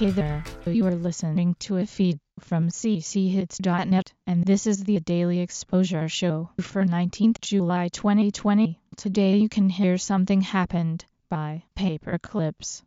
Hey there, you are listening to a feed from cchits.net, and this is the Daily Exposure Show for 19th July 2020. Today you can hear Something Happened by Paperclips.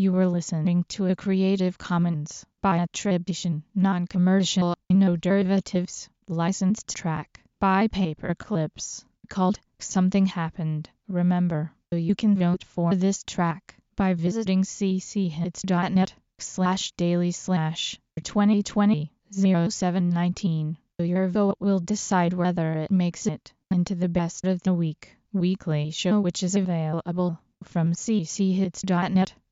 You were listening to a Creative Commons by attribution, non-commercial, no derivatives, licensed track by Paperclips called Something Happened. Remember, you can vote for this track by visiting cchits.net slash daily slash 2020 0719. Your vote will decide whether it makes it into the best of the week weekly show which is available from cchits.net